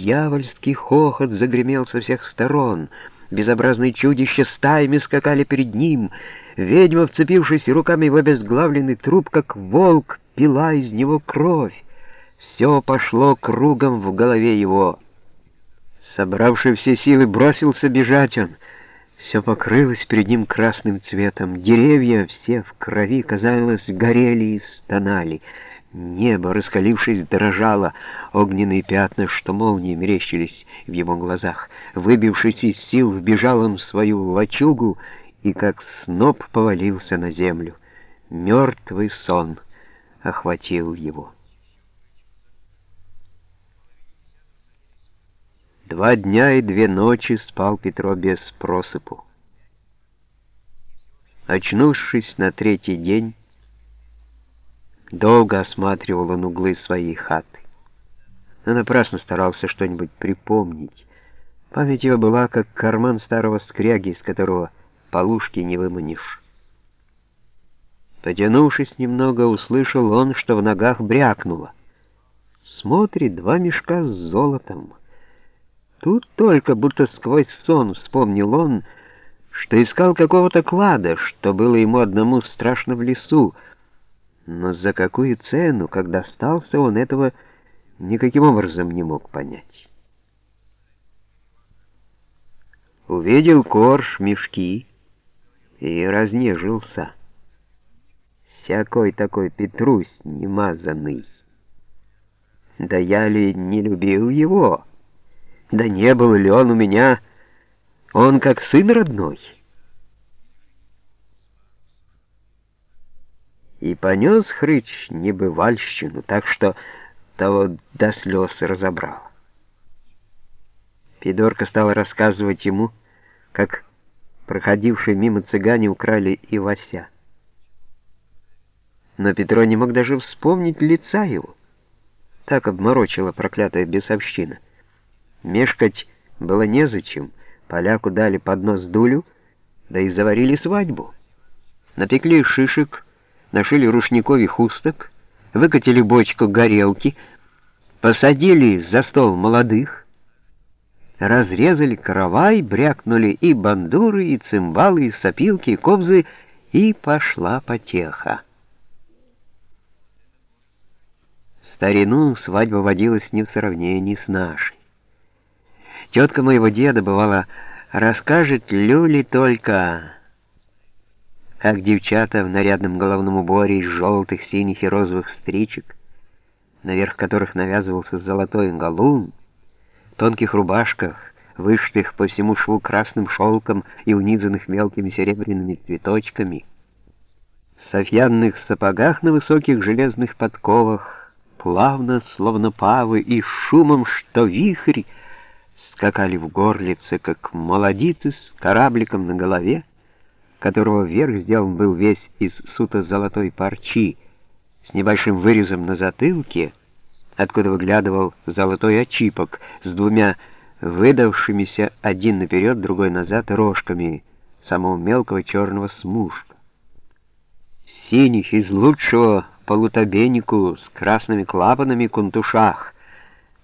Дьявольский хохот загремел со всех сторон. Безобразные чудища стаями скакали перед ним. Ведьма, вцепившись руками в обезглавленный труп, как волк, пила из него кровь. Все пошло кругом в голове его. Собравший все силы, бросился бежать он. Все покрылось перед ним красным цветом. Деревья все в крови, казалось, горели и стонали. Небо, раскалившись, дрожало. Огненные пятна, что молнии мерещились в его глазах. Выбившись из сил, вбежал он в свою лачугу и как сноп повалился на землю. Мертвый сон охватил его. Два дня и две ночи спал Петро без просыпу. Очнувшись на третий день, долго осматривал он углы своей хаты. Но напрасно старался что-нибудь припомнить. Память его была, как карман старого скряги, из которого полушки не выманишь. Потянувшись немного, услышал он, что в ногах брякнуло. Смотрит, два мешка с золотом — Тут только, будто сквозь сон, вспомнил он, что искал какого-то клада, что было ему одному страшно в лесу. Но за какую цену, когда остался он этого никаким образом не мог понять. Увидел корж мешки и разнежился. Всякой такой Петрусь немазанный. Да я ли не любил его?» Да не был ли он у меня, он как сын родной. И понес хрыч небывальщину, так что того до слез разобрал. Федорка стала рассказывать ему, как проходившие мимо цыгане украли и Вася. Но Петро не мог даже вспомнить лица его. Так обморочила проклятая бесовщина. Мешкать было незачем. Поляку дали поднос дулю, да и заварили свадьбу. Напекли шишек, нашили рушников и хусток, выкатили бочку горелки, посадили за стол молодых, разрезали каравай, брякнули и бандуры, и цимбалы, и сопилки, и кобзы, и пошла потеха. Старину свадьба водилась не в сравнении с нашей. Тетка моего деда, бывало, расскажет Люли только, как девчата в нарядном головном уборе из желтых, синих и розовых стричек, наверх которых навязывался золотой галун, тонких рубашках, вышитых по всему шву красным шелком и унизанных мелкими серебряными цветочками, в софьянных сапогах на высоких железных подковах, плавно, словно павы, и шумом, что вихрь, скакали в горлице, как молодицы с корабликом на голове, которого верх сделан был весь из суто-золотой парчи, с небольшим вырезом на затылке, откуда выглядывал золотой очипок с двумя выдавшимися один наперед, другой назад рожками самого мелкого черного смушка. Синих из лучшего полутобеннику с красными клапанами кунтушах —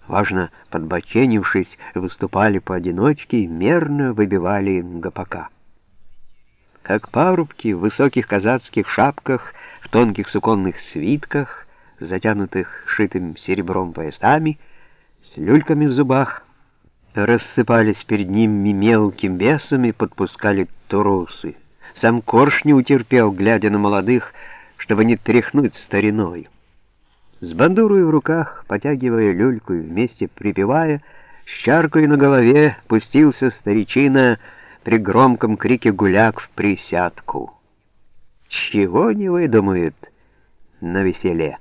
важно подбоченившись, выступали поодиночке и мерно выбивали гопака. Как парубки в высоких казацких шапках, в тонких суконных свитках, затянутых шитым серебром поясами, с люльками в зубах, рассыпались перед ними мелким бесом и подпускали турусы. Сам Корж не утерпел, глядя на молодых, чтобы не тряхнуть стариною. С бандурой в руках, потягивая люльку и вместе припевая, с чаркой на голове пустился старичина при громком крике гуляк в присядку. Чего не выдумают на веселе?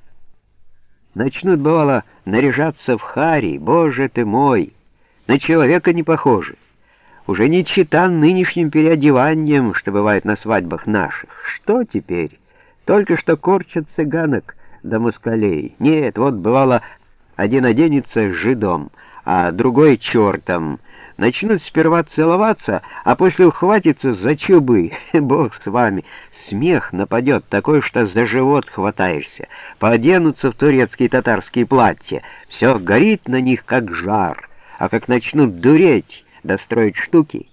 Начнут, бывало, наряжаться в хари, боже ты мой, на человека не похожи. Уже не чита нынешним переодеванием, что бывает на свадьбах наших. Что теперь? Только что корчат цыганок — до москалей. Нет, вот бывало, один оденется жидом, а другой чертом. Начнут сперва целоваться, а после ухватиться за чубы. Бог с вами. Смех нападет такой, что за живот хватаешься. Пооденутся в турецкие татарские платья. Все горит на них, как жар. А как начнут дуреть, достроить штуки...